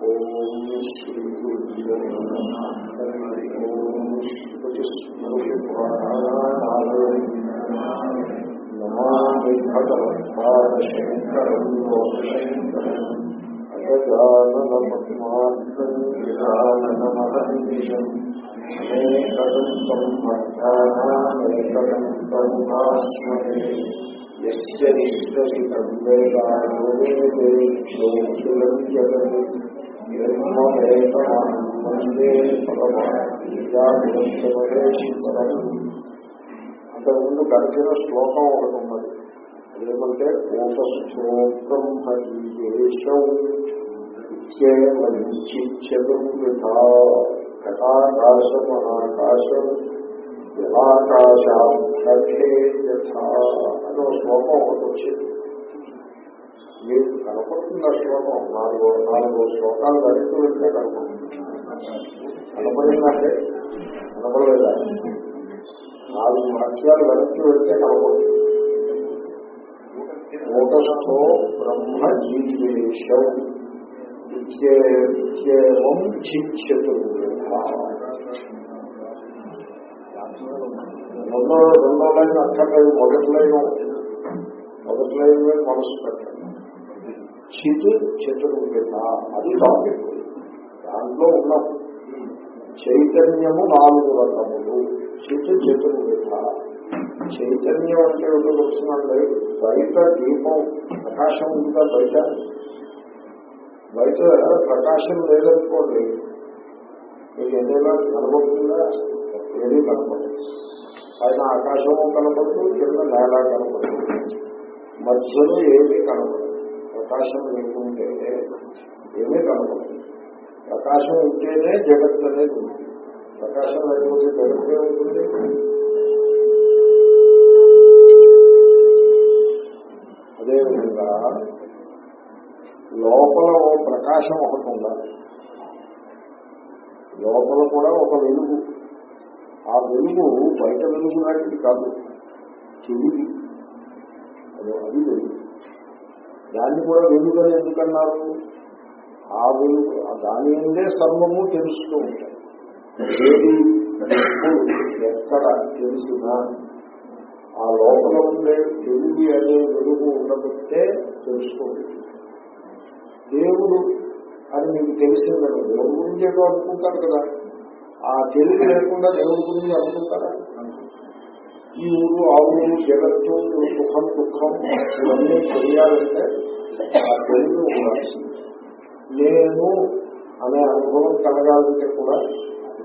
ఓం శ్రీ గురుభ్యో ఓం నమామి భగవత్పాదశంకరం లోకశంకరం అగజాననమహర్నిశం అనేకదంతం భక్తానామేకదంతం భాస్మహే యస్య నిష్టసితం అంతకుముందు గడిచిన శ్లోకం ఒకటి ఉన్నది. అదేమంటే కూటస్థోబ్రహ్మీయేషం జలాకాశాఖే యథా అనే శ్లోకం ఒకటి వచ్చింది. మీకు కనపడుతుంది ఆ శ్లోకం? నాలుగు నాలుగు శ్లోకాలు గడిస్తూ వెళ్తే కనపడుతుంది కనపడిందంటే? కనపడలేదా? నాలుగు వాక్యాలు వెనక్కి వెళ్తే కనపడుతుంది. కూటస్థో బ్రహ్మ జీవేశం. విద్యేవం చిచ్చతు రెండో రెండో లైన్ అక్కర్లేదు మొదటి లైన్ మొదటి లైన్ మీద మనసు పెట్ట చిత్ చతుర్విధ. అది టాపిక్ దాంట్లో ఉన్న చైతన్యము నాలుగు రకములు. చిత్ చతుర్విధ. చైతన్యం అంటే ఏమిటో తెలుసునండి బయట. దీపం ప్రకాశం ఉందా బయట? బయట ప్రకాశం లేదనుకోండి మీకు ఏదైనా కనబడుతుందా? ఏది కనపడదు పైన ఆకాశము కనపడదు కింద నేల కనపడదు మధ్యలో ఏమీ కనపడదు ప్రకాశం లేకుంటే ఏమీ కనపడదు ప్రకాశం ఉంటేనే జగత్ అనేది ఉంది. ప్రకాశం లేకపోతే జగత్తే ఉంటుంది. అదేవిధంగా లోపల ఓ ప్రకాశం ఒకటి ఉండాలి. లోపల కూడా ఒక వెలుగు. ఆ వెలుగు బయట వెలుగు లాంటిది కాదు. తెలివి అదో అది వెలుగు. దాన్ని కూడా వెలుగని ఎందుకన్నారు? ఆ వెలుగు దాని ఉండే సర్వము తెలుస్తూ ఉంటాయి. ఏది? ఎక్కడ? తెలిసినా? ఆ లోపల ఉండే వెలుగు అనే వెలుగు ఉండబట్టే తెలుస్తూ ఉంటుంది. దేవుడు అని మీకు తెలిసిందని దేవుడి గురించి ఏదో అనుకుంటారు కదా. ఆ తెలివి లేకుండా దేవుడి గురించి అనుకుంటారా. ఈ ఊరు ఆ ఊరు జగత్తు సుఖం దుఃఖం ఇవన్నీ తెలియాలంటే ఆ తెలివి ఉండాల్సింది నేను అనే అనుభవం కలగాలంటే కూడా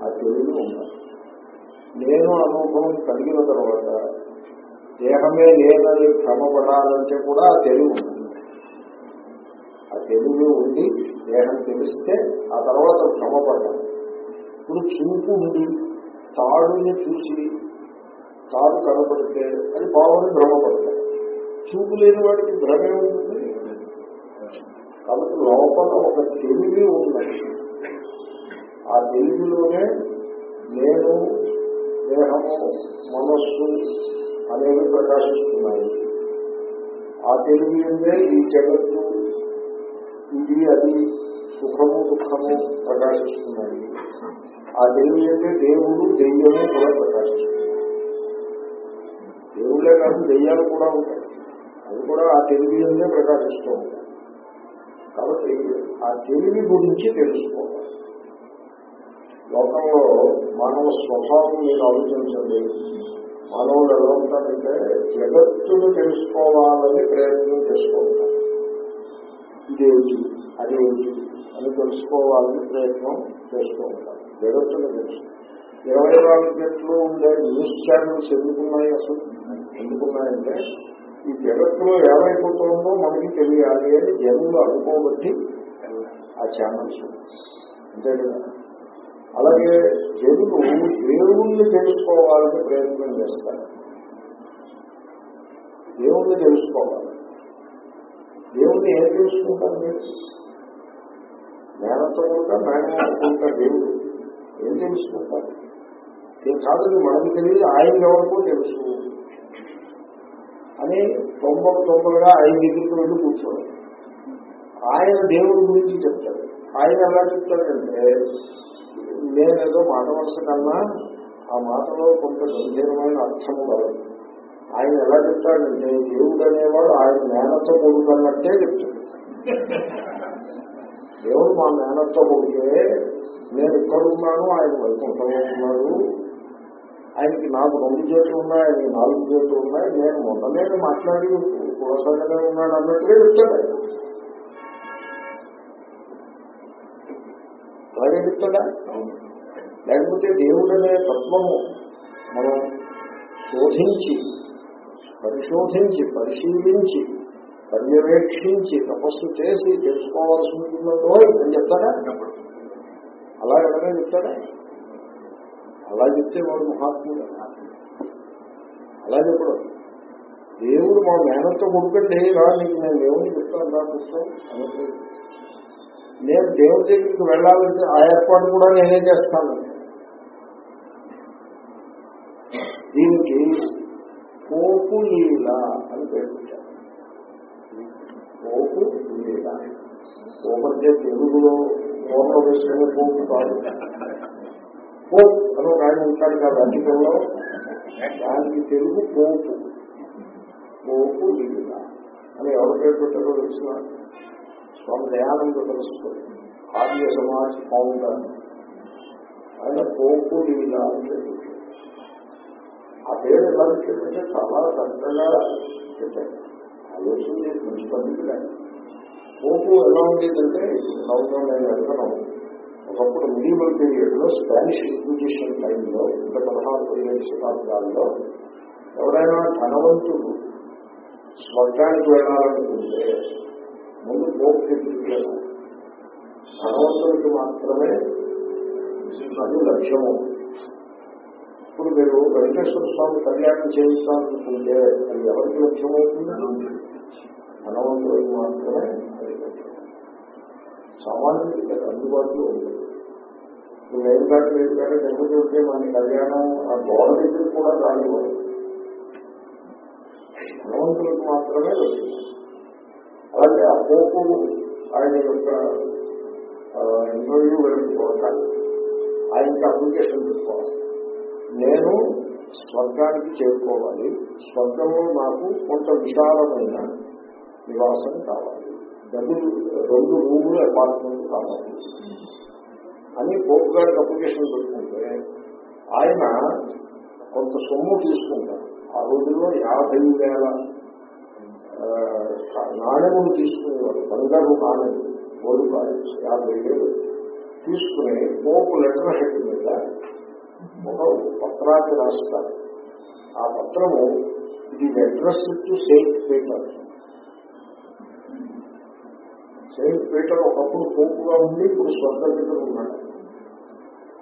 ఆ తెలివి ఉండాలి. నేను అనుభవం కలిగిన తర్వాత దేహమే లేదని భ్రమపడాలంటే కూడా ఆ తెలివి ఉంటుంది. ఆ తెలివి ఉండి దేహం తెలిస్తే ఆ తర్వాత భ్రమపడ్డాం. ఇప్పుడు చూపు ఉండి తాడుని చూసి తాడు కనపడితే అది బాగుని భ్రమపడతాయి చూపు లేని వాడికి భ్రమే ఉంటుంది. కాబట్టి లోపల ఒక తెలివి ఉన్నది. ఆ తెలివిలోనే నేను దేహము మనస్సు అనేవి ప్రకాశిస్తున్నాయి. ఆ తెలివి ఉందే ఈ జగత్తు ఇది అది సుఖము దుఃఖము ప్రకాశిస్తున్నాయి. ఆ తెలివి అంటే దేవుడు దెయ్యము కూడా ప్రకాశిస్తున్నాయి. దేవుళ్ళే కాదు దెయ్యాలు కూడా ఉంటాయి. అవి కూడా ఆ తెలివి ప్రకాశిస్తూ ఉంటాయి కాబట్టి ఆ తెలివి గురించి తెలుసుకోవాలి. లోకంలో మానవ స్వభావం మీరు ఆలోచించండి. మానవులు ఎలా ఉంటారంటే జగత్తును తెలుసుకోవాలని ప్రయత్నం చేసుకుంటారు ఉంటారు ఇదేమిటి అదేమిటి అని తెలుసుకోవాలని ప్రయత్నం చేస్తూ ఉంటారు జగత్తును తెలుసు ఇరవై నాలుగు గంటలు ఉండే న్యూస్ ఛానల్స్ ఎందుకున్నాయి అసలు? ఎందుకున్నాయంటే ఈ జగత్తులో ఏమైపోతుందో మనకి తెలియాలి అని జనులు అనుకోబట్టి ఆ ఛానల్స్ అంతే కదా? అలాగే జనులు దేవుణ్ణి తెలుసుకోవాలని ప్రయత్నం చేస్తారు. దేవుణ్ణి తెలుసుకోవాలి. దేవుణ్ణి ఏం తెలుసుకుంటారు మీరు? మేనత్త కూడా మేనత్త దేవుడు. ఏం తెలుసుకుంటారు? కాదు మనకి తెలియదు ఆయన ఎవరికో తెలుసు. అని తొంభై తొంభైగా ఆయన దగ్గరికి వెళ్ళి కూర్చోవాలి. ఆయన దేవుడి గురించి చెప్తాడు. ఆయన ఎలా చెప్తాడంటే నేనేదో మాట వలస కన్నా ఆ మాటలో కొంత గంభీరమైన అర్థము కలదు ఆయన ఎలా చెప్తాడంటే దేవుడు అనేవాడు ఆయన మేనతో కొడుకున్నట్టే చెప్తాడు. దేవుడు మా మేనతో కొడితే నేను ఇక్కడ ఉన్నాను ఆయన వైకుంఠంలో ఉన్నాడు ఆయనకి నాకు రెండు చేతులు ఉన్నాయి ఆయనకి నాలుగు చేతులు ఉన్నాయి. నేను మొన్ననే మాట్లాడి కులసంగానే ఉన్నాడు అన్నట్టుగా చెప్తాడు ఆయన. అలాగే చెప్తాడా? లేకపోతే దేవుడనే తత్వము మనం శోధించి పరిశోధించి పరిశీలించి పర్యవేక్షించి తపస్సు చేసి తెలుసుకోవాల్సి ఉంటుందో అని చెప్తాడా? అలా ఎవరైనా చెప్తాడా? అలా చెప్తే వాడు మహాత్ముడు. అలా చెప్పడం. దేవుడు మా మేనతో కొడుకండి రా నీకు నేను దేవుని చెప్తాను రా పుస్తకం నేను దేవుడి దగ్గరికి వెళ్ళాలంటే ఆ ఏర్పాటు కూడా నేనే చేస్తాను. దీనికి పోపు లీల అని పేరు పెట్టారు. పోపు లీల పోపంటే తెలుగులో పూర్ణ వేసుకునే పోపు కాదు. పోపు అని ఒక ఆయన ఉంటాడు కదా అధికంలో. దానికి తెలుగు పోపు. పోపు లీల అని ఎవరు పేరు పెట్టారో తెలిసిన స్వామి దయానంద తెలుస్తుంది ఆర్య సమాజ్ ఫౌండర్ ఆయన పోపు లీల అని పేరు ఆ పేరు ఎలా పెట్టారంటే చాలా చక్కగా పెట్టారు ఆలోచన చేసి మంచి పండితులే పోపు ఎలా ఉండేదంటే సంవత్సరం నేను వెళ్తాను ఒకప్పుడు మిడివల్ పీరియడ్లో స్పానిష్ ఇన్క్విజిషన్ టైంలో ఇంకా పదహారు పదిహేను శతాబ్దాల్లో ఎవరైనా ధనవంతుడు స్వర్గానికి వెళ్ళాలనుకుంటే ముందు పోపు ధనవంతుడికి మాత్రమే అది లక్ష్యము ఇప్పుడు మీరు వెంకటేశ్వర స్వామి కళ్యాణం చేయించాలనుకుంటే అది ఎవరికి లక్ష్యమవుతుంది ధనవంతుడికి మాత్రమే అది లక్ష్యం సామాన్యుడికి అందుబాటులో ఉంటుంది ఇప్పుడు నేను కానీ కాదు కానీ చూస్తే మన కళ్యాణం ఆ గోడ దగ్గర కూడా రానివ్వదు ధనవంతులకు మాత్రమే అలాగే ఆ పోపు ఆయన యొక్క ఇంటర్వ్యూ వెళ్ళిపోతాను ఆయనకి అప్లికేషన్ పెట్టుకోవాలి నేను స్వర్గానికి చేరుకోవాలి. స్వర్గంలో నాకు కొంత విశాలమైన నివాసం కావాలి. డబుల్ రెండు రూములు అపార్ట్మెంట్ కావాలి అని పోపు గారికి అప్లికేషన్ పెట్టుకుంటే ఆయన కొంత సొమ్ము తీసుకుంటారు. ఆ రోజుల్లో యాభై వేల నాణ్యములు తీసుకునేవారు. బంగారు నాణ్యం గోల్డ్ యాభై వేలు తీసుకుని పోపు లెటర్ హెడ్ మీద ఒక పత్రాన్ని రాస్తారు. ఆ పత్రము ఇది address to safe Peter Saint Peter ఒకప్పుడు పోపుగా ఉండి ఇప్పుడు స్వర్గ పీటర్ ఉన్నాడు.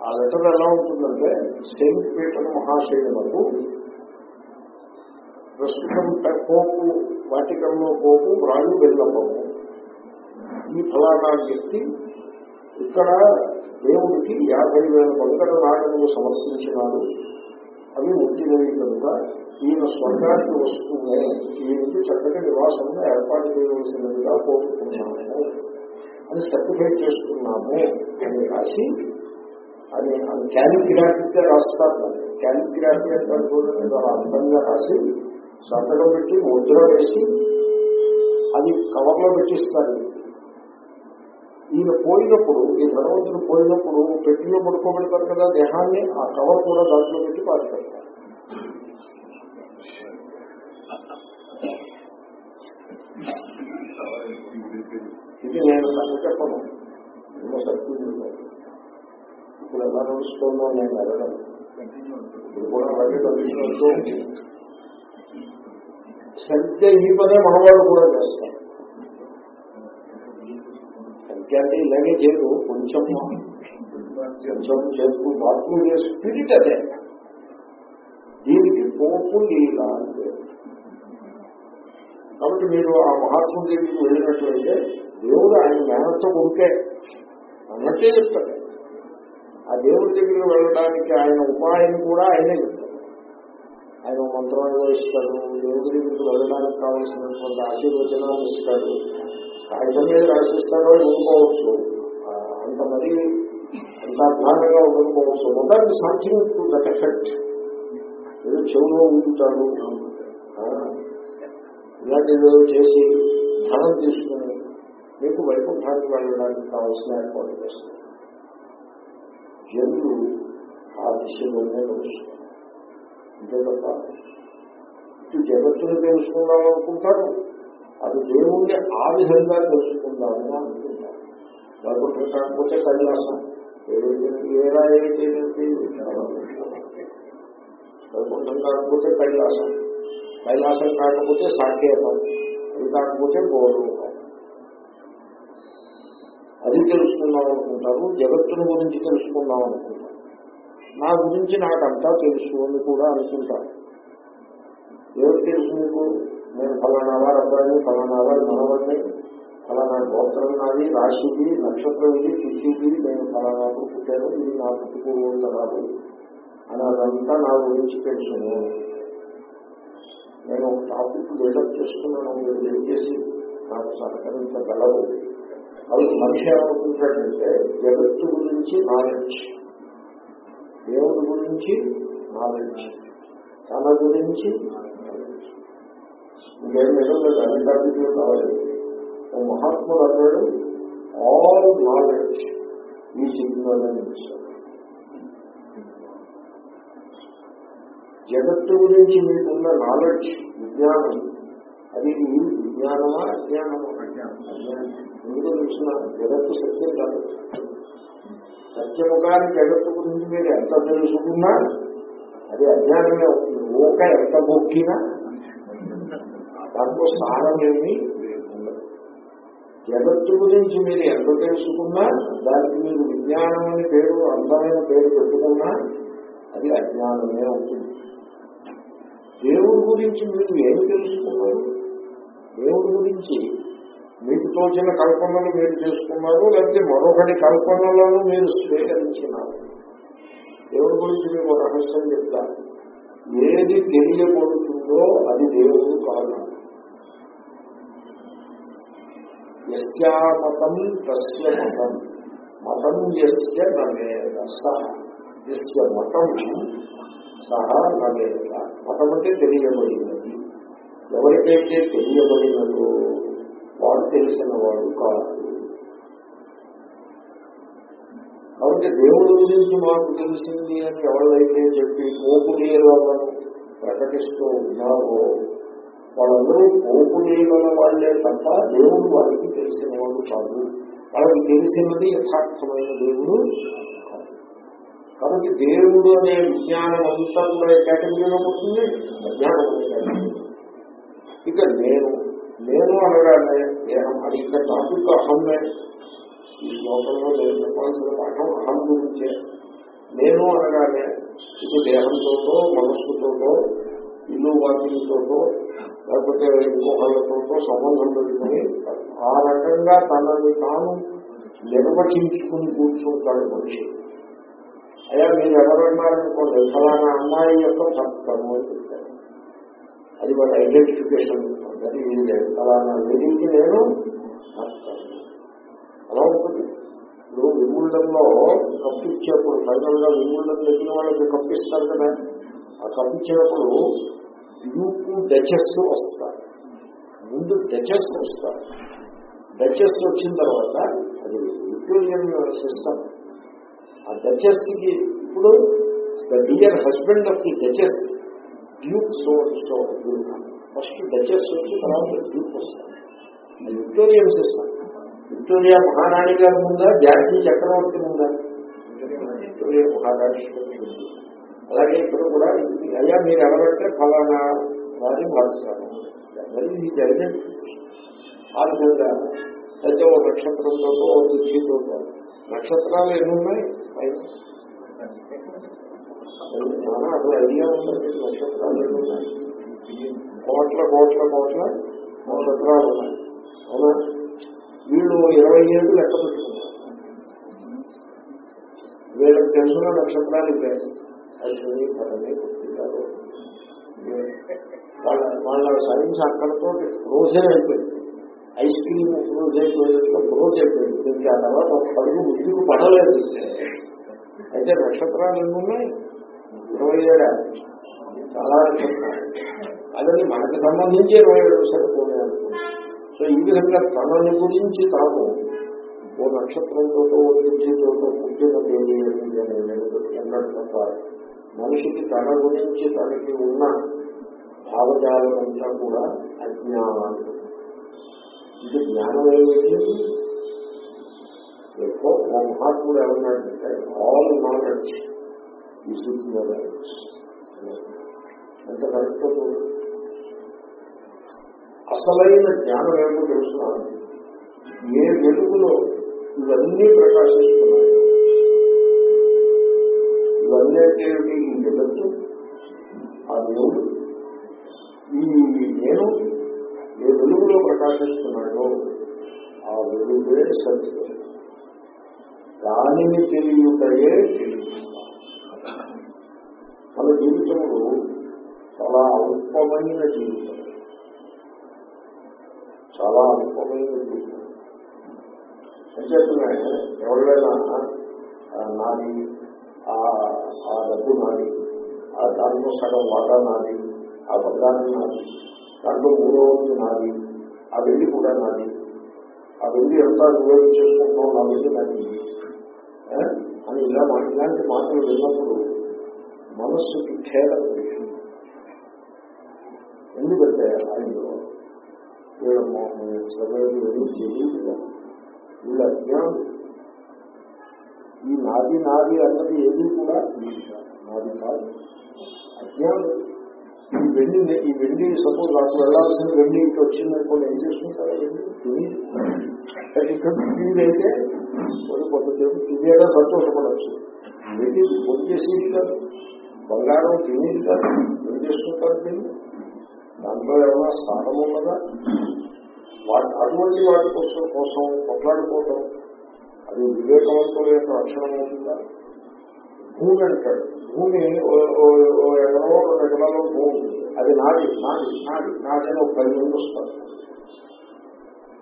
ఆ లెటర్ ఎలా ఉంటుందంటే సెయింట్ పీటర్ మహాశైలకు ప్రస్తుతం పోపు వాటికంలో పోపు రాజు వెళ్ళబోపు ఈ ఫలానా వ్యక్తి ఇక్కడ దేవుడికి యాభై వేల బంగారు నాణ్యములు సమర్పించినాడు. అవి ముట్టినవి కనుక ఈయన స్వర్గానికి వస్తూనే ఈయనకి చక్కటి నివాసం ఏర్పాటు చేయవలసినదిగా కోరుకున్నాము అని సర్టిఫికేట్ చేస్తున్నాము అని రాసి అది అది క్యాలిగ్రాఫీగా రాస్తారు. క్యాలిగ్రాఫీ అంటే చూడండి? చాలా అందంగా రాసి సంతకం పెట్టి ముద్ర వేసి అది కవర్లో పెట్టిస్తారు. ఈయన పోయినప్పుడు ఈ ధనవంతుడు పోయినప్పుడు పెట్టిలో పడుకోబెడతారు కదా దేహాన్ని ఆ కవర్ కూడా దాంట్లో పెట్టి పాతి పెడతారు ఇది నేను తను చెప్పను. ఇప్పుడు ఎలా నడుస్తుందో నేను అడగను. ఇప్పుడు కూడా అలాగే నడుస్తున్నట్టు సరిగ్గా ఈ పనే మనవాళ్ళు కూడా చేస్తారు అంటే ఇలాగే చేయరు కొంచెం కొంచెం చేస్తూ బాత్రూమ్ చేసి స్పిరిట్ అదే. దీనికి పోపు లీలా అంటే. కాబట్టి మీరు ఆ మహాత్ముడి దగ్గరికి వెళ్ళినట్లయితే దేవుడు ఆయన మేనతో ఉంటే అన్నట్టే చెప్తాడు. ఆ దేవుడి దగ్గరికి వెళ్ళడానికి ఆయన ఉపాయం కూడా ఆయనే చెప్తాడు. ఆయన మంత్రం ఏదో ఇస్తాడు దేవుడి దగ్గరికి వెళ్ళడానికి కావాల్సినటువంటి ఆశీర్వచనాలు ఇస్తాడు. కాగితం మీద రాసిస్తాడో ఇవ్వకపోవచ్చు అంత మరీ అంత అధ్వానంగా ఉండకపోవచ్చు మొదటి సంథింగ్ టు దట్ ఎఫెక్ట్ ఏదో చెవులో ఉంచుతాడు ఆ, చేసి ధనం తీసుకుని మీకు వైకుంఠానికి వెళ్ళడానికి కావాల్సిన ఏర్పాటు చేస్తారు జనులు ఆ దిశలోనే నడుస్తారు అంతే తప్ప ఇటు జగత్తును తెలుసుకుందాం అనుకుంటారు. అది దేవుణ్ణి ఆ విధంగా తెలుసుకుందామని అనుకుంటారు. వైకుంఠం కాకపోతే కైలాసం. ఏలా ఏంటి వైకుంఠం కాకపోతే కైలాసం. కైలాసం కాకపోతే సాకేతం. అది కాకపోతే గౌరవం అది తెలుసుకుందాం అనుకుంటారు. జగత్తుని గురించి తెలుసుకుందాం అనుకుంటారు. నా గురించి నాకంతా తెలుసు అని కూడా అనుకుంటాను ఎవరు తెలుసు మీకు? నేను ఫలానా వారు అబ్బాయి ఫలానా వారు మనవాడిని ఫలానా గోత్రం నాది రాశిది నక్షత్రం ఇది తిథిది నేను ఫలానా పుట్టాను ఇది నా పుట్టుకోరాదు అని అదంతా నా గురించి తెలుసును. నేను ఒక టాపిక్ డెవలప్ చేసుకున్నాను మీరు దయచేసి నాకు సహకరించగలరు? అది మనిషి ఏమనుకుంటాడంటే జగత్తు గురించి నాలెడ్జ్. దేవుడి గురించి నాలెడ్జ్ తన గురించి ఇంకేం లేదు లేదు కావాలి. ఓ మహాత్ముడు అన్నాడు ఆల్ నాలెడ్జ్ ఈ సిగ్నల్ అని జగత్తు గురించి మీకున్న నాలెడ్జ్ విజ్ఞానం అది మీ విజ్ఞానమా అజ్ఞానమా? అజ్ఞానం. ఎందుకు తెలిసిన? జగత్తు సత్యం కాదు సత్యము కాని జగత్తు గురించి మీరు ఎంత తెలుసుకున్నా అది అజ్ఞానమే. అవుతుంది ఓక ఎంత మొక్కినా దాంట్లో స్నానం ఏమి జగత్తు గురించి మీరు ఎంత తెలుసుకున్నా దానికి మీరు విజ్ఞానం అనే పేరు అందమైన పేరు పెట్టుకున్నా అది అజ్ఞానమే అవుతుంది. దేవుడి గురించి మీరు ఏమి తెలుసుకున్నారు? దేవుడి గురించి మీకు తోచిన కల్పనలు మీరు చేసుకున్నారు లేకపోతే మరొకటి కల్పనలను మీరు స్వీకరించినారు. దేవుడి గురించి మీకు రహస్యం చెప్తాను ఏది తెలియబడుతుందో అది దేవుడు కాదు. యస్యామతం తస్య మతం. మతం ఎస్య నమేద సహ. యస్య మతం సహా నమేద మతం అంటే తెలియబడినది. ఎవరికైతే తెలియబడినదో వాడు తెలిసిన వాడు కాదు కాబట్టి దేవుడి గురించి మాకు తెలిసింది అని ఎవరైతే చెప్పి మోపులీలను ప్రకటిస్తూ ఉన్నారో వాళ్ళందరూ మోపులీల వాళ్ళే తప్ప దేవుడు వారికి తెలిసిన వాడు కాదు. వాళ్ళకి తెలిసినది యథార్థమైన దేవుడు కాబట్టి దేవుడు అనే విజ్ఞానం అంతా కూడా కేటగిరీలో ఉంటుంది అజ్ఞానం ఇక నేను నేను అనగానే దేహం అది ఇక టాపిక్ అహమ్మే ఈ శ్లోకంలో నేను చెప్పాల్సిన పాఠం అహం గురించే. నేను అనగానే ఇది దేహంతోటో మనస్సుతోటో ఇల్లు వాకిలతోటో లేకపోతే ఇంకొకళ్ళతోటో సంబంధం పెట్టుకుని ఆ రకంగా తనని తాను నిర్వచించుకుని కూర్చుంటాడు మనిషి. అయ్యా మీరు ఎవరన్నారనుకోండి ఫలానా అమ్మాయి యొక్క భర్తను అని చెప్తారు అది వాళ్ళ ఐడెంటిఫికేషన్. అది అలా ఫలానా లేడీకి నేను అలా ఉంటుంది. ఇప్పుడు విముళ్ళంలో కప్పు ఇచ్చేప్పుడు ఫైనల్గా విముళ్ళం దగ్గర వాళ్ళకి కప్పు ఇస్తారు కదా. ఆ కప్పు ఇచ్చేప్పుడు డ్యూకు డచెస్ వస్తారు ముందు డచెస్ వస్తారు డచెస్ వచ్చిన తర్వాత అది విక్టోరియన్ సిస్టమ్. ఆ డచెస్కి ఇప్పుడు the dear husband of the duchess duke so so first duchess వచ్చి తర్వాత డ్యూక్ వస్తారు అది విక్టోరియన్ సిస్టమ్. విక్టోరియా మహారాణి గారి ముందా జాతీయ చక్రవర్తి ముందా? విక్టోరియా మహారాణి అలాగే ఇప్పుడు కూడా అయ్యా మీరు ఎవరంటే ఫలానా వారి భావిస్తారు మరి ఇది జరిగింది ఆ విధంగా అయితే ఓ నక్షత్రంతో ఓ రుచితో నక్షత్రాలు ఎన్ని ఉన్నాయి చాలా అసలు ఐడియా ఉంటుంది నక్షత్రాలు ఎన్ని ఉన్నాయి కోట్ల కోట్ల కోట్ల నక్షత్రాలు ఉన్నాయి. అవునా? వీళ్ళు ఇరవై ఏళ్ళు లెక్క పెట్టుకున్నారు. వీళ్ళకి తెలిసిన నక్షత్రాలు ఇవే. అశ్విని భరణి పుట్టినారు వాళ్ళ వాళ్ళ సైన్స్ అక్కడతో ఫ్రోజన్ అయిపోయింది. ఐస్ క్రీమ్ ఫ్రోజ్ అయిపోయినట్టుగా ఫ్రోజ్ అయిపోయింది. దీనికి ఆ తర్వాత ఒక పరుగు ముందుకు పడలేదు. అయితే నక్షత్రాలు ఎన్ని ఉన్నాయి? ఇరవై ఏడా? చాలా నక్షత్రాలు అదని మనకి సంబంధించి ఇరవై ఏడు సరిపోలేదు సో ఈ విధంగా తనని గురించి తాము ఓ నక్షత్రంతో ఓ తిథితో పుట్టిన తప్ప మనిషికి తన గురించి తనకి ఉన్న భావజాలం అంతా కూడా అజ్ఞానాలు ఇది జ్ఞానం ఏమిటి? ఎక్కువ ఓ మహాత్ముడు ఏమన్నాడంటే ఆల్ నాలెడ్జ్ ఈజ్ ఇగ్నరెన్స్ ఎంత కరెక్ట్ అసలైన జ్ఞానం ఏమో తెలుస్తున్నాను ఏ వెలుగులో ఇవన్నీ ప్రకాశిస్తున్నాయి? ఇవన్నీ అంటే ఏమిటి? ఈ జగత్తు ఆ దేవుడు. ఈ నేను ఏ వెలుగులో ప్రకాశిస్తున్నాడో ఆ వెలుగులే సత్యం. దానిని తెలియటయే తెలియదు మన జీవితంలో చాలా అల్పమైన జీవితం. చాలా అల్పమైన అంచేతనే ఎవరైనా నాది ఆ డబ్బు నాది ఆ దాంట్లో సగం వాటా నాది ఆ బంగారం నాది దాంట్లో మూడో వంతు నాది ఆ వెళ్ళి కూడా నాది. ఆ వెళ్ళి ఎంత వివేకం చేసుకుంటాం నా వెళ్ళి నాది. అని ఇలా మా ఇలాంటి మాటలు విన్నప్పుడు మనస్సుకి ఖేదం ఎందుకంటే అయ్యో వీళ్ళ చదివేది సమయంలో తెలియదు వీళ్ళ అజ్ఞానం ఈ నాది నాది అన్నది ఏది కూడా నాది కాదు అజ్ఞానం ఈ వెండి ఈ వెండి సపోజ్ నాకు వెళ్ళాల్సిన వెండి ఇంటి వచ్చిందనుకోండి ఏం చేసుకుంటారా వెండి తిని తినైతే కొన్ని కొంతసేపు తినేగా సంతోషపడచ్చు వెండి పొడి చేసేది కాదు బంగారం తినేది కాదు. ఏం చేసుకుంటారు దీన్ని దాంట్లో ఏమైనా స్థానం ఉన్నదా? అటువంటి వాటి కోసం కోసం కొట్లాడుకోవటం. అది వివేకవంతుల యొక్క లక్షణం అవుతుందా? భూమి అంటాడు. భూమి ఓ- ఎకరో రెండు ఎకరాలో భూమి. అది నాది నాది నాది నాదని ఒక పది మంది వస్తారు.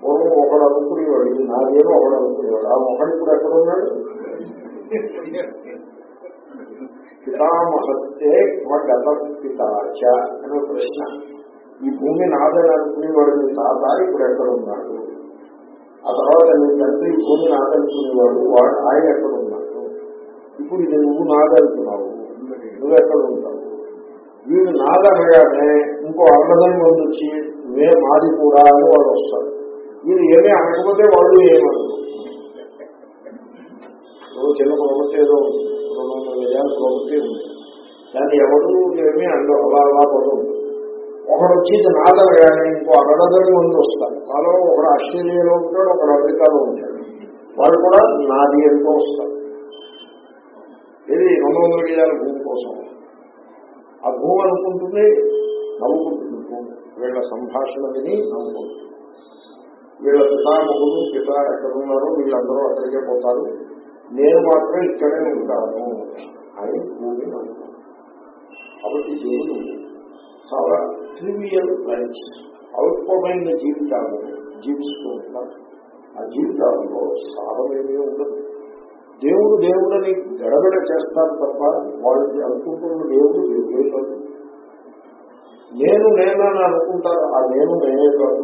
పూర్వం ఒకడు అనుకునేవాడు ఇది నాదేమో ఒకడు అనుకునేవాడు. ఆ ఒకడు ఇప్పుడు ఎక్కడ ఉన్నాడు? పితామహస్తే గత పితాచ అనే ప్రశ్న. ఈ భూమి నాదని అనుకునేవాడు మీ తాత ఇప్పుడు ఎక్కడ ఉన్నాడు ఆ తర్వాత నీ తండ్రి ఈ భూమి నాదనుకునేవాడు వాడు ఆయన ఎక్కడ ఉన్నాడు ఇప్పుడు ఇది నువ్వు నాదనుకున్నావు నువ్వు ఎక్కడ ఉంటావు వీడు నాదనగానే ఇంకో అన్నదం ముందు వచ్చి మే మాది కూడా అని వాళ్ళు వస్తారు వీడు ఏమీ అనకపోతే వాళ్ళు ఏమన్నారు నువ్వు చిన్న ప్రాపర్టీ ఏదో ఉంది. రెండు వందల వేల ప్రాపర్టీ ఉంది. దాన్ని ఎవరు ఏమీ అండవు అలా అలా పడుతుంది. ఒకడు వచ్చి ఇది నాదనగానే ఇంకో అరడదని మంది వస్తారు. వాళ్ళు ఒకడు ఆస్ట్రేలియాలో ఉంటాడు ఒకడు అమెరికాలో ఉంటాడు. వాళ్ళు కూడా నాది ఎంతో వస్తారు ఇది రెండు వందల గేయాల భూమి కోసం. ఆ భూమి అనుకుంటుంది నవ్వుకుంటుంది భూమి. వీళ్ళ సంభాషణ విని నవ్వుకుంటుంది. వీళ్ళ పితామహులు పిత ఎక్కడున్నారో వీళ్ళందరూ అక్కడికే పోతారు. నేను మాత్రం ఇక్కడే ఉంటాను అని భూమి నవ్వుకుంటుంది. కాబట్టి దేవుడు చాలా ట్రివియల్ లైఫ్ అల్పమైన జీవితాలను జీవిస్తూ ఉంటారు ఆ జీవితాలలో సాధమేమీ ఉండదు. దేవుడు దేవుడని గడబడ చేస్తారు తప్ప వాళ్ళు అనుకుంటున్న దేవుడు దేవుడే కాదు. నేను నేనని అనుకుంటారు ఆ నేను నేనే కాదు.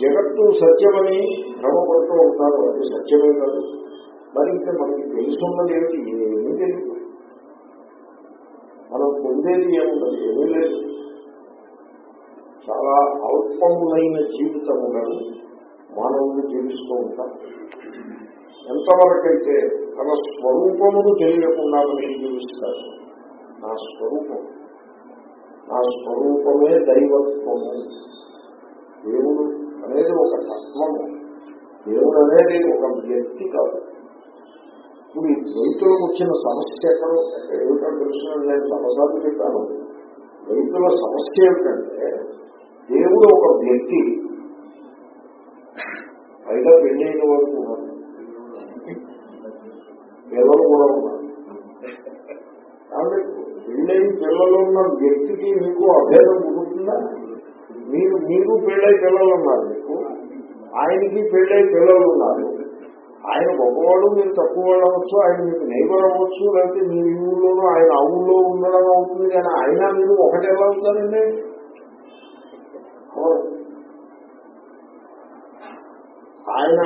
జగత్తు సత్యమని భ్రమపడుతూ ఉంటారు అది సత్యమే కాదు. మరి ఇంకా మనకి తెలుసున్నది ఏమిటి? ఏమీ తెలియదు. మనం పొందేది ఏముండదు ఏమీ లేదు. చాలా అల్పములైన జీవితములను మానవులు జీవిస్తూ ఉంటారు ఎంతవరకైతే తన స్వరూపమును తెలియకుండా మనిషి జీవిస్తారు నా స్వరూపం నా స్వరూపమే దైవత్వము. దేవుడు అనేది ఒక తత్వము. దేవుడు అనేది ఒక వ్యక్తి కాదు. ఇప్పుడు ఈ రైతులకు వచ్చిన సమస్య ఎక్కడో ఏమిటో తెలుసు నేను సమస్యలు చెప్పాను. రైతుల సమస్య ఏమిటంటే దేవుడు ఒక వ్యక్తి. పైగా పెళ్ళైన వారు కూడా. పిల్లలు కూడా ఉన్నారు. కాబట్టి పెళ్ళై పిల్లలు ఉన్న వ్యక్తికి మీకు అభేదం కుదురుతుందా మీరు మీరు పెళ్ళై పిల్లలు ఉన్నారు మీకు. ఆయనకి పెళ్ళై పిల్లలు ఉన్నారు. ఆయన గొప్పవాడు మీరు తక్కువ వాళ్ళు అవ్వచ్చు ఆయన మీకు నైబర్ అవ్వచ్చు లేకపోతే మీ ఊళ్ళోనూ ఆయన ఆ ఊళ్ళో ఉండడం అవుతుంది కానీ ఆయన మీరు ఒకటి ఎలా ఆయన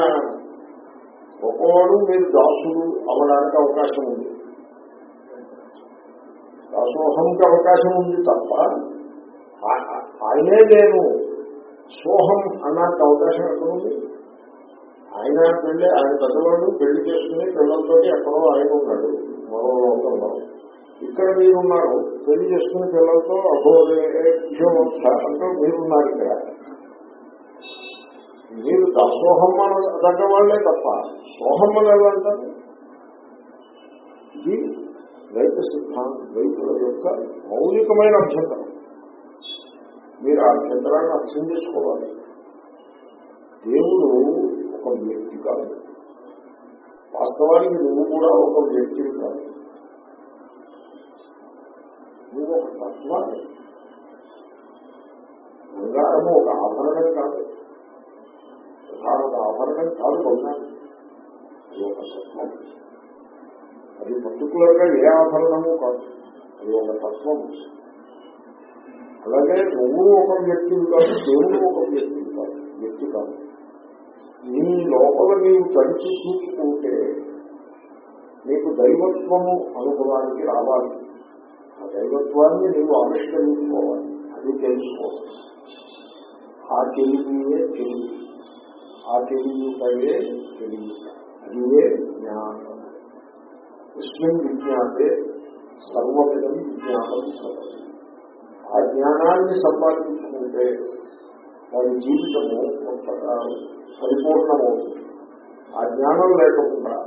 గొప్పవాడు మీరు దాసుడు అవ్వడానికి అవకాశం ఉంది. దాసోహంకి అవకాశం ఉంది తప్ప ఆయనే నేను సోహం అన్నట్టు అవకాశం ఎక్కడ ఉంది? ఆయన పెళ్ళి ఆయన పెద్దవాడు పెళ్ళి చేసుకుని పిల్లలతో ఎక్కడో ఆయన ఉన్నాడు మరో లోకంలో. ఇక్కడ మీరున్నారు. పెళ్ళి చేసుకున్న పిల్లలతో అఘోరేభ్యం మీరున్నారు ఇక్కడ. మీరు దాసోహం అని దగ్గర వాళ్ళే తప్ప సోహం అని అంటారు? ఇది ద్వైత సిద్ధాంతం రైతుల యొక్క మౌలికమైన అభ్యంతరం. మీరు ఆ అభ్యంతరాన్ని అర్థం చేసుకోవాలి. దేవుడు ఒక వ్యక్తి కాదు. వాస్తవానికి నువ్వు కూడా ఒక వ్యక్తి కాదు. నువ్వు ఒక తత్వాన్ని బంగారము ఒక ఆభరణం కాదు. ఒక ఆభరణం కాదు బంగారం అది ఒక తత్వం. అది పర్టికులర్గా ఏ ఆభరణము కాదు. అది ఒక తత్వం. అలాగే నువ్వు ఒక వ్యక్తివి కాదు దేవుడు ఒక వ్యక్తివి కాదు వ్యక్తి కాదు. నీ లోపల నీవు తడిచి చూసుకుంటే నీకు దైవత్వము అనుభవానికి రావాలి. ఆ దైవత్వాన్ని నీవు ఆవిష్కరించుకోవాలి. అది తెలుసుకోవాలి. ఆ తెలివియే తెలివి. ఆ తెలివిపైయే తెలివి. అదియే జ్ఞానం. కృష్ణం విజ్ఞాతే సర్వవిధం విజ్ఞానం సర్వం ఆ జ్ఞానాన్ని సంపాదించుకుంటే వారి జీవితము కొత్తగా పరిపూర్ణమవుతుంది. ఆ జ్ఞానం లేకుండా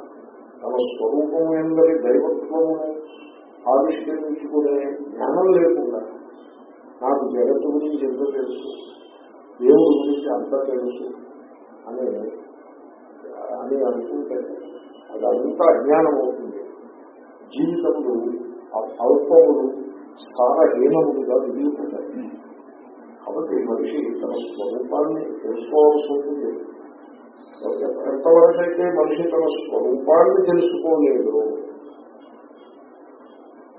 తమ స్వరూపం ఎందరి దైవత్వము? ఆవిష్కరించుకునే జ్ఞానం లేకుండా నాకు జగత్తు గురించి ఎంత తెలుసు దేవుడి గురించి అంత తెలుసు అని అని అనుకుంటే అదంతా అజ్ఞానం అవుతుంది. జీవితములు అల్పములు సారహీనములుగా మిగిలిపోతాయి కాబట్టి మనిషి తన స్వరూపాన్ని తెలుసుకోవాల్సి ఉంటుంది. ఎంతవరకైతే మనిషి తన స్వరూపాన్ని తెలుసుకోలేదు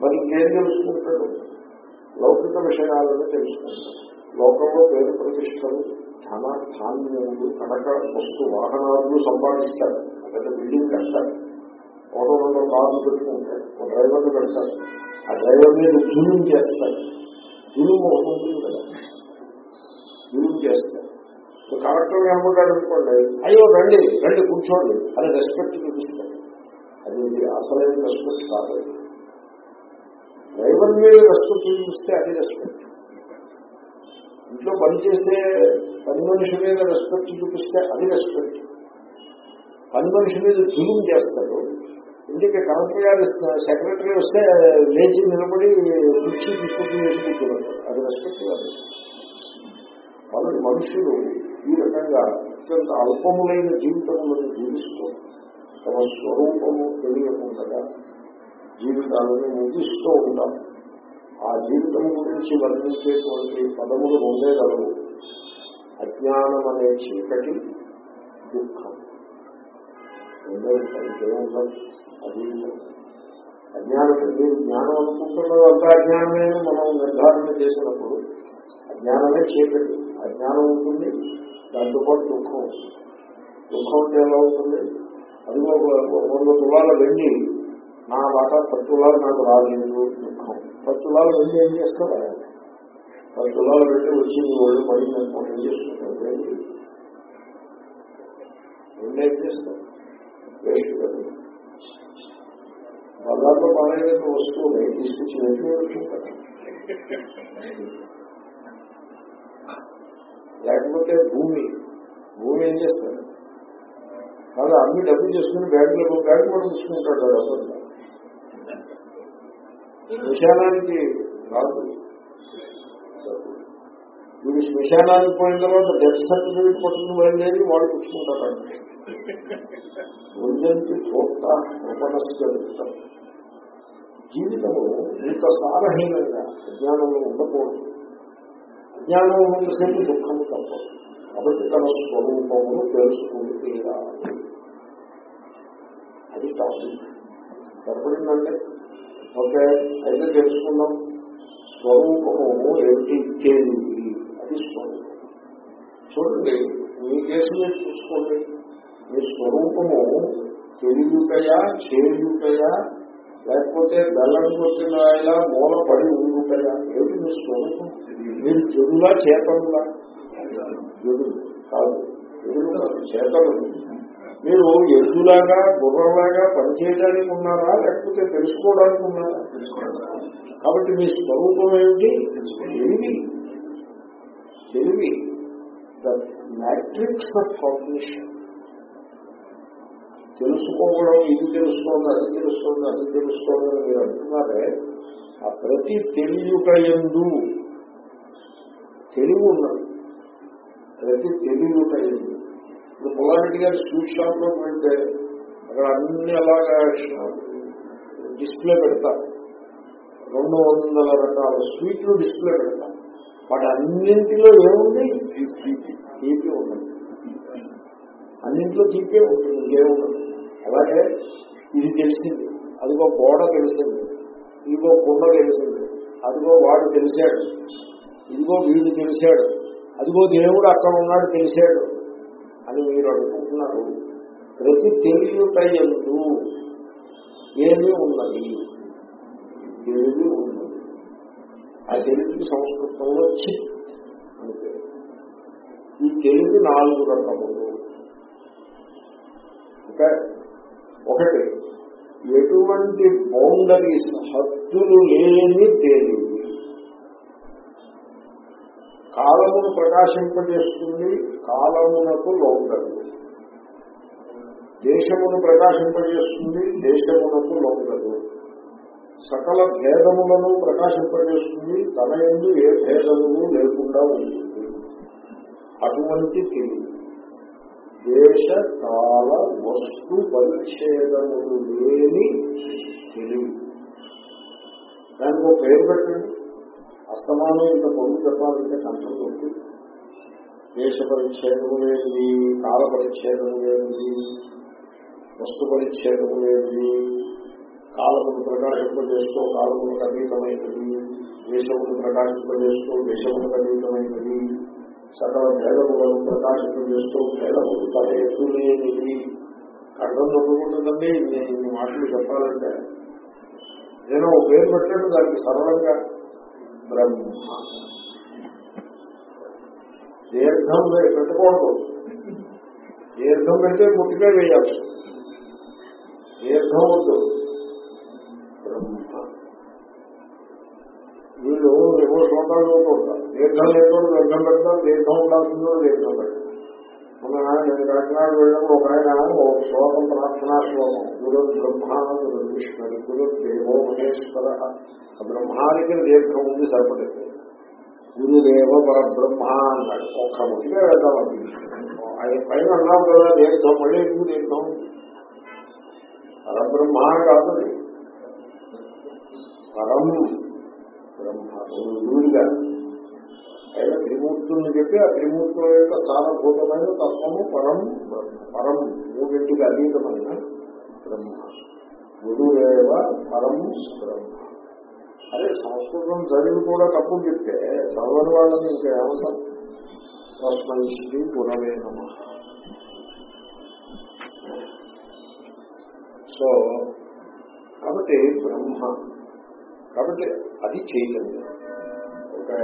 మరి ఇంకేం తెలుసుకుంటాడు? లౌకిక విషయాలను తెలుసుకుంటాడు. లోకంలో పేరు ప్రతిష్టలు ధన ధాన్యములు కనక వస్తు వాహనాలు సంపాదిస్తాడు. అక్కడ బిల్డింగ్ కట్టాలి. ఒకటో రెండో కార్లు పెట్టుకుంటాడు. ఒక డ్రైవర్ని పెడతాడు. ఆ డ్రైవర్ మీద జూలిం చేస్తాడు. జూలిం ఒకటి ఉంటుంది కదా. జూలిం చేస్తాడు. కరెక్టర్ ఏమంటాడు అనుకోండి అయ్యో రండి రండి కూర్చోండి. అని రెస్పెక్ట్ చూపిస్తాడు అది అసలైన రెస్పెక్ట్ కాదు. డ్రైవర్ మీద రెస్పెక్ట్ చూపిస్తే అది రెస్పెక్ట్ ఇంట్లో పనిచేసే పని మనిషి మీద రెస్పెక్ట్ చూపిస్తే అది రెస్పెక్ట్. పని మనిషి మీద జూలిం చేస్తారు ఇంటికి కలెక్టర్ గారు సెక్రటరీ వస్తే లేచి నిలబడి కుర్చీ తీసుకుని వేసుకుంటున్నారు అది రెస్పెక్ట్ కాదు. కాబట్టి మనుషులు ఈ రకంగా అత్యంత అల్పములైన జీవితంలో జీవిస్తూ తమ స్వరూపము తెలియకుండా జీవితాలను ముగిస్తూ ఉంటాం. ఆ జీవితం గురించి వర్ణించేటువంటి పదములు ఉండే గలవు అజ్ఞానం అనే చీకటి దుఃఖం. అది అజ్ఞానం మీరు జ్ఞానం అనుకుంటున్నది అంత అజ్ఞానమే మనం నిర్ధారణ చేసినప్పుడు అజ్ఞానమే చీకటి. అజ్ఞానం ఉంటుంది దాంతోపాటు దుఃఖం ఉంటుంది. దుఃఖం అంటే ఎలా ఉంటుంది? అది వంద తులాల వెండి నా బాగా పది నాకు రాలేదు దుఃఖం పది వెళ్ళి ఏం చేస్తారా? పది తులాల వెండి వచ్చి వాళ్ళు ఒళ్ళు పడింది అనుకోండి ఏం చేస్తున్నావు వెళ్ళి ఏం చేస్తావు? బజార్లో పాలైన వస్తువుని తీసుకొచ్చి వెంటనే పెట్టుకుంటారు లేకపోతే భూమి. భూమి ఏం చేస్తాడు? కాదు అన్ని డబ్బు చేసుకుని బ్యాంకులో బ్యాంకు కూడా తీసుకుంటాడు ఆ డబ్బులు శ్మశానానికి రాదు. వీడు శ్మశానానికి పోయిన తర్వాత డెత్ సర్టిఫికేట్ పట్టుకుని బయలుదేరి వాడు పుచ్చుకుంటారు గుంజంతి చోట ఉపనస్య జీవితము ఇంత సారహీనంగా అజ్ఞానంలో ఉండకూడదు. అజ్ఞానం ఉన్నంతసేపు దుఃఖం తప్పదు. కాబట్టి తన స్వరూపమును తెలుసుకుని తీరాలి అది టాపిక్ సరిపడిందంటే ఓకే అయితే తెలుసుకుందాం. స్వరూపము ఏమిటి? తెలివి. అది స్వరూపం. చూడండి మీ కేసు మీరు చూసుకోండి. మీ స్వరూపము తెలియుటయా చేయుటయా లేకపోతే బెల్లం కొట్టిన ఇలా మూల పడి ఉండుటయా? ఏమిటి మీ స్వరూపం? మీరు చెడులా చేతనులా? ఎదురు కాదు కాదు చేతలు మీరు ఎద్దులాగా గుర్రంలాగా పనిచేయడానికి ఉన్నారా? లేకపోతే తెలుసుకోవడానికి ఉన్నారా? కాబట్టి మీ స్వరూపం ఏమిటి? తెలివి. తెలివి. ద మ్యాట్రిక్స్ ఆఫ్ కాగ్నిషన్ తెలుసుకోవడం ఇది తెలుసుకోండి అది తెలుసుకోండి అది తెలుసుకోండి అని మీరు అంటున్నారే ఆ ప్రతి తెలియక ఎందు తెలివి ఉన్నది. ప్రతి తెలియక ఎందు. ఇప్పుడు పుల్లారెడ్డి గారి స్వీట్ షాప్లోకి వెళ్తే అక్కడ అన్ని అలాగా డిస్ప్లే పెడతారు రెండు వందల రకాల స్వీట్లు డిస్ప్లే పెడతారు వాటి అన్నింటిలో ఏముంది? తీపి ఉన్నది అన్నింటిలో తీపే ఉంటుంది ఇంకేముండదు. అలాగే ఇది తెలిసింది. అదిగో గోడ తెలిసింది. ఇదిగో కుండ తెలిసింది. అదిగో వాడు తెలిసాడు. ఇదిగో వీడు తెలిసాడు. అదిగో దేవుడు అక్కడ ఉన్నాడు తెలిసాడు. అని మీరు అనుకుంటున్నారు. ప్రతి తెలియటయందు ఏమి ఉన్నది? ఏమి ఉన్నది. ఆ తెలుగు సంస్కృతంలో చిత్ అంటే ఈ తెలుగు నాలుగు రకములు. ఓకే? ఒకటి ఎటువంటి బౌండరీస్ హద్దులు లేని తెలుగు కాలమును ప్రకాశింపజేస్తుంది కాలమునకు లొంగదు దేశమును ప్రకాశింపజేస్తుంది దేశమునకు లొంగదు సకల భేదములను ప్రకాశింపజేస్తుంది తన ఎందు ఏ భేదములు లేకుండా ఉంటుంది. అటువంటి తెలివి. దేశ కాల వస్తు పరిచ్ఛేదములు లేని తెలివి. దానికి ఒక పేరు పెట్టండి. అస్తమానం ఇంత పొందు చెప్పాలంటే కంఠం కొట్టి దేశ పరిచ్ఛేదము లేనిది కాల పరిచ్ఛేదము లేనిది వస్తు పరిచ్ఛేదము లేనిది కాలమును ప్రకాశింపజేస్తూ కాలములకు అతీతమైనది దేశమును ప్రకాశింపజేస్తూ దేశములకు అతీతమైనది సకల భేదములను ప్రకాశింపజేస్తూ భేదములు తల ఎత్తు లేనిది అర్థం నేను ఇన్ని మాటలు చెప్పాలంటే. నేను ఒక పేరు పెట్టాను దానికి సరళంగా బ్రహ్మ. దీర్ఘం పెట్టకూడదు దీర్ఘం పెడితే పుట్టికే వేయాలి. దీర్ఘం వద్దు. బ్రహ్మ. వీళ్ళు ఏవో శ్లోకాలు ఉంటారు దీర్ఘం లేకుండా దీర్ఘం పెడతారు దీర్ఘం ఉండాల్సిందో దీర్ఘం పెడతారు. మన నేను కాకినాడ వెళ్ళినప్పుడు ఒక ఆయన ఒక శ్లోకం ప్రార్థనా శ్లోకం. గురు బ్రహ్మ గురు విష్ణుడు గురు దేవో మహేశ్వర ఆ బ్రహ్మానికి దీర్ఘం ఉంది సరిపడింది. గురుదేవ పరబ్రహ్మ అన్నాడు ఒక్క ముట్టిగా వెళ్దాం ఆయన పైన అన్నాం కదా దీర్ఘం మళ్ళీ ఎందుకు దీర్ఘం? పరబ్రహ్మ కాదు పరం బ్రహ్మ గురువుగా ఆయన త్రిమూర్తుల్ని చెప్పి ఆ త్రిమూర్తుల యొక్క సారభూతమైన తత్వము పరం పరం మూడింటికి అతీతమైన బ్రహ్మ. గురువేవ పరం బ్రహ్మ. అదే సంస్కృతం చదివి కూడా తప్పు చెప్తే చదవని వాళ్ళని ఇంకా ఏమంటారు తస్మై శ్రీ గురవే నమ. సో కాబట్టి బ్రహ్మ. కాబట్టి అది చైతన్యం. ఓకే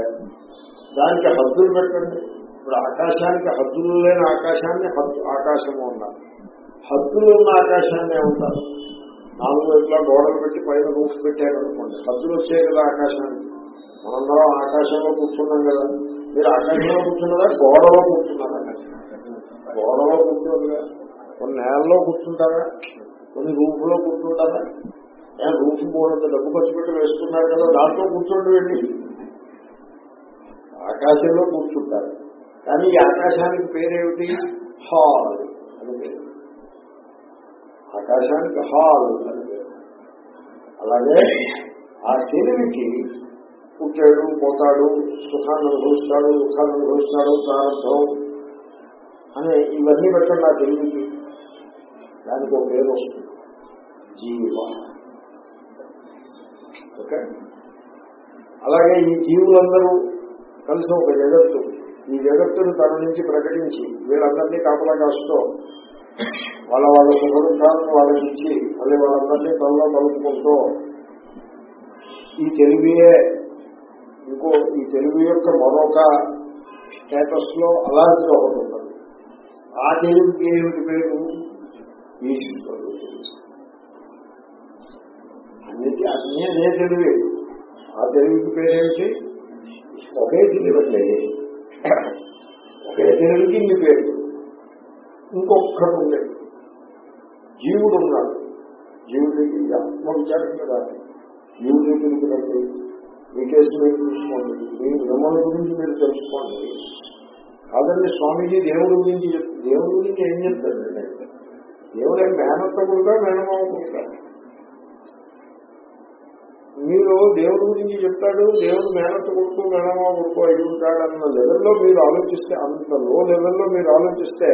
దానికి హద్దులు పెట్టండి. ఇప్పుడు ఆకాశానికి హద్దులు లేని ఆకాశాన్ని హద్దు ఆకాశము ఉన్నారు హద్దులు ఉన్న ఆకాశాన్ని ఏమంటారు నాలుగు వైపులా గోడలు పెట్టి పైన రూఫ్ పెట్టారనుకోండి హద్దులు వచ్చాయి కదా ఆకాశానికి. మనందరం ఆకాశంలో కూర్చున్నాం కదా. మీరు ఆకాశంలో కూర్చున్నారా? గోడలో కూర్చున్నారా? గోడలో కూర్చున్నారుగా కొన్ని నేలలో కూర్చుంటారా? కొన్ని రూఫ్లో కూర్చుంటారా రూఫ్ మూడంత డబ్బు ఖర్చు పెట్టి వేసుకున్నారు కదా దాంట్లో కూర్చోండి వెళ్ళి. ఆకాశంలో కూర్చుంటారు. కానీ ఈ ఆకాశానికి పేరేమిటి? హాల్ అని పేరు. ఆకాశానికి హాల్ అని పేరు. అలాగే ఆ తెలివికి పుట్టాడు పోతాడు సుఖాన్ని అనుభవిస్తాడు దుఃఖాన్ని అనుభవిస్తాడు ప్రారంభం అని ఇవన్నీ పెట్టండి ఆ తెలివికి దానికి ఒక పేరు వస్తుంది. జీవ. ఓకే? అలాగే ఈ జీవులందరూ కలిసి ఒక జగత్తు. ఈ జగత్తును తన నుంచి ప్రకటించి వీళ్ళందరినీ కాపలా కాస్తూ వాళ్ళ వాళ్ళ సుఖదుఖాలను వాళ్ళకి ఇచ్చి మళ్ళీ వాళ్ళందరినీ తనలో కలుపుకుంటూ ఈ తెలివియే ఇంకో ఈ తెలుగు యొక్క మరొక స్టేటస్లో అలాంటిది ఒకటి ఆ తెలుగుకి ఏమిటి పేరు? ఈశ్వరుడు అన్నిటి అన్నీ అదే తెలివి ఆ తెలుగుకి పేరేమిటి? ఒకే తెలివట్లే ఒకే తెలుగుకి ఇన్ని పేర్లు ఇంకొక్కడు ఉండేది. జీవుడు ఉన్నాడు. జీవుడికి ఆత్మ విచారం కదా. జీవుడి దగ్గరికి రండి మీ కేసు మీరు చూసుకోండి. మీ మిమ్మల్ని గురించి మీరు తెలుసుకోండి. కాదండి స్వామీజీ దేవుడి గురించి చెప్- దేవుడి గురించి ఏం చెప్తాడండి దేవుడే మేనత్త కూడా మేనమావ కూడా మీరు దేవుడి గురించి చెప్తాడు దేవుడు మేనత్త కొడుకు మేనమా కొడుకు అయి ఉంటాడు అన్న లెవెల్లో మీరు ఆలోచిస్తే అంత లో లెవెల్లో మీరు ఆలోచిస్తే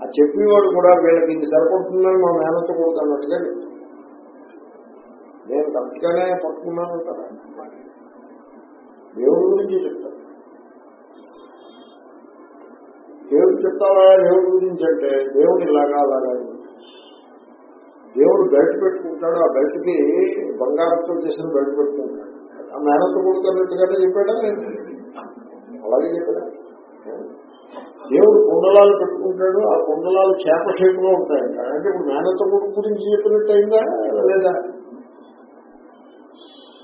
ఆ చెప్పేవాడు కూడా వీళ్ళకి ఇది సరిపడుతుందని మా మేనత్త కొడుకు అన్నట్టుగా నేను కరెక్ట్ పట్టుకున్నాను కదా. దేవుడి గురించి చెప్తాను. దేవుడు చెప్తావా? దేవుడి గురించి అంటే దేవుడు ఇలాగా అలాగా దేవుడు బెల్ట్ పెట్టుకుంటాడు ఆ బెల్ట్కి బంగారంతో చేసిన బెల్ట్ పెట్టుకుంటాడు. ఆ మేనత్త కొడుకున్నట్టుగానే చెప్పాడా లేదు అలాగే చెప్పాడా? దేవుడు కుండలాలు పెట్టుకుంటాడు ఆ కుండలాలు చేప షేప్లో ఉంటాయంట అంటే ఇప్పుడు మేనత్త కొడుకు గురించి చెప్పినట్టు అయిందా లేదా?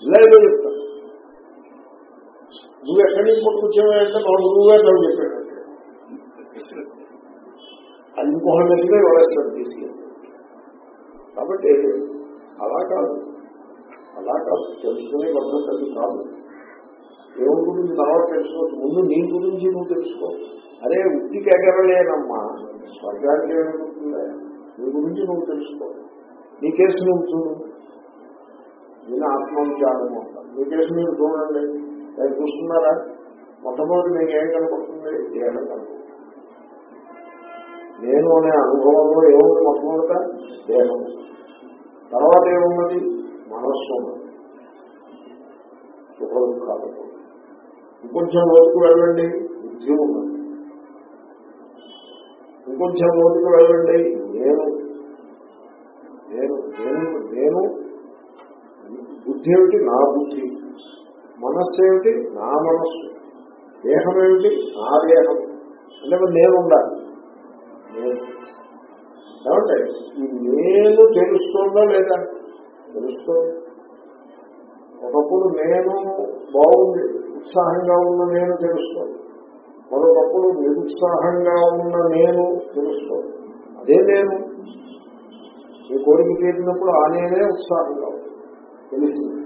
ఇలా ఏదో చెప్తాను నువ్వు ఎక్కడి నుంచి పట్టుకొచ్చావంటే మా గురువు గారు నాకు చెప్పాడు. అది ఇంకొక దశలో వరేస్తాడు తీసుకెళ్ళి. కాబట్టి అలా కాదు. అలా కాదు. తెలుసుకునే పద్ధతి అది కాదు. దేవుడి గురించి తర్వాత తెలుసుకోవచ్చు. ముందు నీ గురించి నువ్వు తెలుసుకో. అరే ఉద్దికి ఎగరలేనమ్మా స్వర్గానికి ఏమవుతుందా నీ గురించి నువ్వు తెలుసుకో. నీ కేసు నువ్వు చూడు. నేను ఆత్మవిచారం నీ కేసు మీరు చూడండి. అది చూస్తున్నారా? మొట్టమొదటి మీకు ఏం కనపడుతుంది? ఏమైనా కనపడుతుంది నేను అనే అనుభవంలో ఏముంది మొట్టమొదట? దేహం. తర్వాత ఏమున్నది మనస్సు ఉన్నది సుఖ దుఃఖాలు ఇంకొంచెం రోజుకు వెళ్ళండి బుద్ధి ఉన్నది ఇంకొంచెం రోజుకు వెళ్ళండి నేను నేను నేను నేను బుద్ధి ఏమిటి? నా బుద్ధి. మనస్సు ఏమిటి? నా మనస్సు. దేహం ఏమిటి? నా దేహం. అంటే నేను ఉండాలి. నేను. ఏమంటే ఈ నేను తెలుస్తుందా లేదా? తెలుస్తుంది ఒకప్పుడు నేను బాగుంది ఉత్సాహంగా ఉన్న నేను తెలుస్తుంది మరొకప్పుడు నిరుత్సాహంగా ఉన్న నేను తెలుస్తుంది అదే నేను. ఈ కోరిక తీరినప్పుడు ఆ నేనే ఉత్సాహంగా తెలుస్తుంది.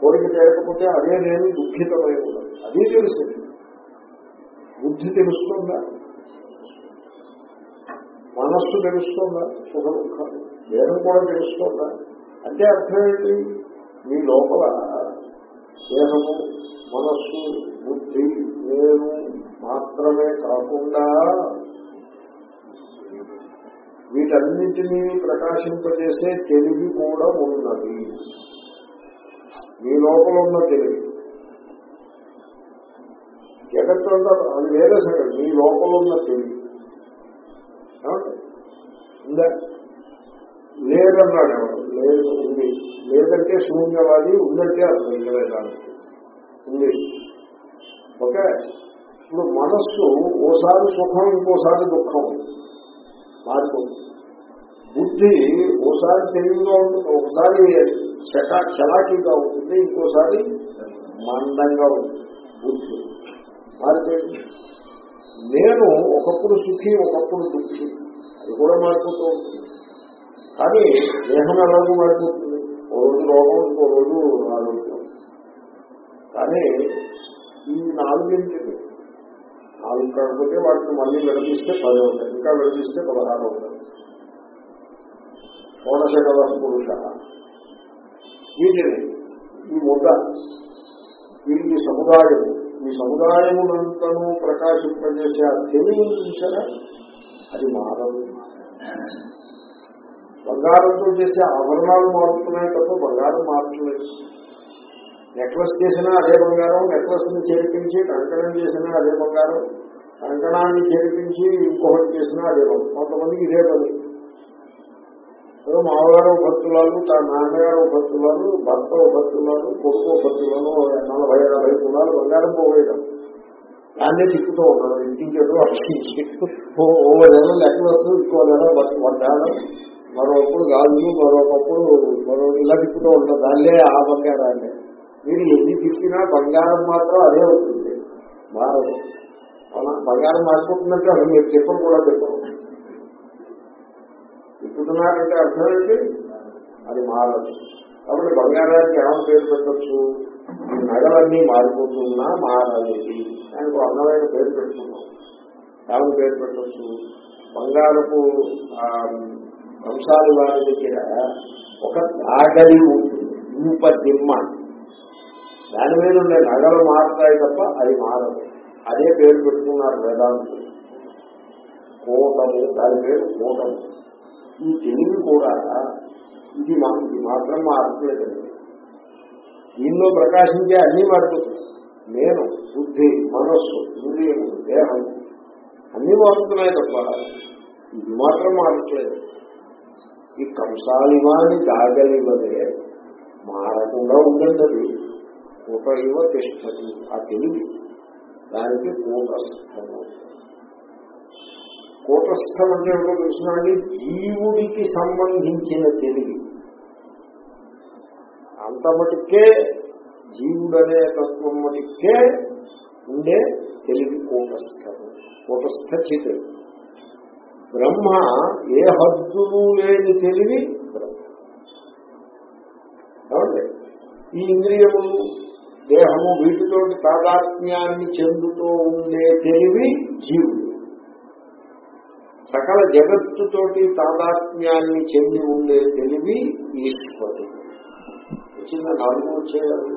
కోరిక తీరకపోతే అదే నేను దుఃఖితమై ఉన్నది అది తెలుస్తుంది. బుద్ధి తెలుస్తుందా? మనస్సు తెలుస్తుందా? సుఖ దుఃఖాలు దేహం కూడా తెలుస్తుందా? అంటే అర్థం ఏంటి? మీ లోపల దేహము మనస్సు బుద్ధి నేను మాత్రమే కాకుండా వీటన్నిటినీ ప్రకాశింపజేసే తెలివి కూడా ఉన్నది. మీ లోపల ఉన్న తెలివి. జగత్తంతా అది వేరే సరే మీ లోపల ఉన్న తెలివి. ఉందా లేదన్నాడు. ఎవరు లేదు ఉంది. లేదంటే శూన్యవాది ఉందంటే అద్వైత వేదానికి ఉంది. ఓకే? ఇప్పుడు మనస్సు ఓసారి సుఖం ఇంకోసారి దుఃఖం మారిపోతుంది. బుద్ధి ఓసారి తెలివిగా ఉంటుంది ఒకసారి చకా చలాకీగా ఉంటుంది ఇంకోసారి మందంగా ఉంటుంది. బుద్ధి మారిపోయింది. నేను ఒకప్పుడు సుఖి ఒకప్పుడు దుఃఖి. అది కూడా మారిపోతూ ఉంటుంది. కానీ దేహం ఎలాగో మారిపోతుంది. ఓ రోజు రోగం ఇంకో రోజు ఆరోగ్యం. కానీ ఈ నాలుగింటిని నాలుగు కాకపోతే వాటిని మళ్ళీ విడదీస్తే పది అవుతాయి. ఇంకా విడదీస్తే పదహారు అవుతాయి. షోడశ పురుష వీటిని ఈ ముద్ద వీరికి సముదాయము. ఈ సముదాయమునంతను ప్రకాశింపజేసే ఆ తెలివి చూసారా? అది మారదు బంగారంతో చేసే ఆభరణాలు మారుతున్నాయి తప్ప బంగారం మారట్లేదు. నెక్లెస్ చేసినా అదే బంగారం నెక్లెస్ని చేర్పించి కంకణం చేసినా అదే బంగారం కంకణాన్ని చేర్పించి ఇంకొకటి చేసినా అదే బంగారం. కొంతమందికి ఇదే పని. మామగారు భక్తులాలు తన నాన్నగారు భక్తులాలు భర్త భక్తులాలు కొడుకు భక్తులను నలభై యాభై కులాలు బంగారం పోవేయడం దాన్నే తిప్పుతూ ఉన్నాడు. ఇంటించేటు అక్షించి ఓ నెల నెక్లెస్ ఇంకో నెల వడ్డాను మరొకప్పుడు గాజులు మరొకప్పుడు మరో ఇలా తిప్పుతూ ఉంటాం దాన్నే ఆ బంగారాన్ని మీరు ఎన్ని తిప్పినా బంగారం మాత్రం అదే అవుతుంది మారదు. బంగారం మారిపోతుందంటే అసలు మీరు చెప్పం కూడా చెప్పం తిప్పుతున్నారంటే అర్థం ఏంటి? అది మారదు. కాబట్టి బంగారానికి ఏమైనా పేరు పెట్టచ్చు? ఈ నగలన్నీ మారిపోతున్నా మారలేదు. దానికి అందమైన పేరు పెట్టుకున్నాం. దాని పేరు పెట్టచ్చు. బంగారపు వంశాలు వారి దగ్గర ఒక దాగలి ఉంటుంది. ఇంప దిమ్మ. దాని మీద ఉండే నగలు మారుతాయి తప్ప అది మారదు అదే పేరు పెట్టుకున్నారు వేదాంతులు. కోటము దాని పేరు కోటము. ఈ తెలివి కూడా ఇది మా ఇది మాత్రం మారట్లేదండి దీనిలో ప్రకాశించే అన్నీ మారుతున్నాయి నేను బుద్ధి మనస్సు ఇంద్రియము దేహం అన్నీ మారుతున్నాయి తప్ప ఇది మాత్రం మారట్లేదు. ఈ కంసాలివాని దాగలివదే మారకుండా ఉందండి అది కూట ఇవ తిష్టది ఆ తెలివి. దానికి కూటస్థము. కూటస్థం అంటే ఏమిటో తెలుసునండి జీవుడికి సంబంధించిన తెలివి. అంత మటుకే జీవుడనే తత్వం మటుకే ఉండే తెలివి కూటస్థము కూటస్థ చిత్ బ్రహ్మ ఏ హద్దులు లేని తెలివి బ్రహ్మ. ఈ ఇంద్రియములు దేహము వీటితోటి తాదాత్మ్యాన్ని చెందుతూ ఉండే తెలివి జీవుడు. సకల జగత్తుతోటి తాదాత్మ్యాన్ని చెంది ఉండే తెలివి ఈశ్వరుడు. చిన్న నాలుగు వచ్చేయాలి